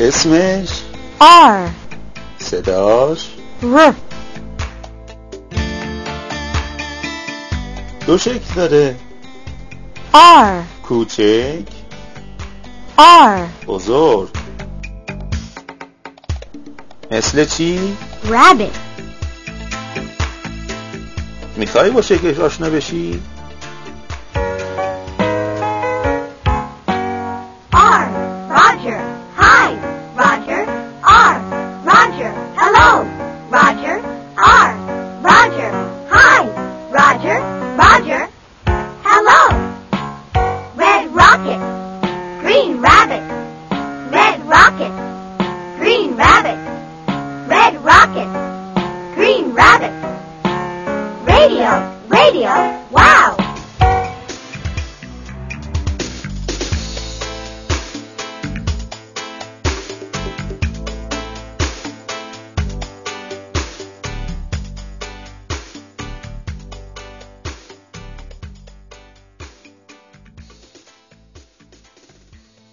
اسمش؟ R صداش؟ ر. دو شکل داره. R کوچک؟ R بزرگ؟ مثل چی؟ Rabbit می‌خوای با شکلش آشنا بشی؟ R. Roger. Green Rabbit. Radio, radio,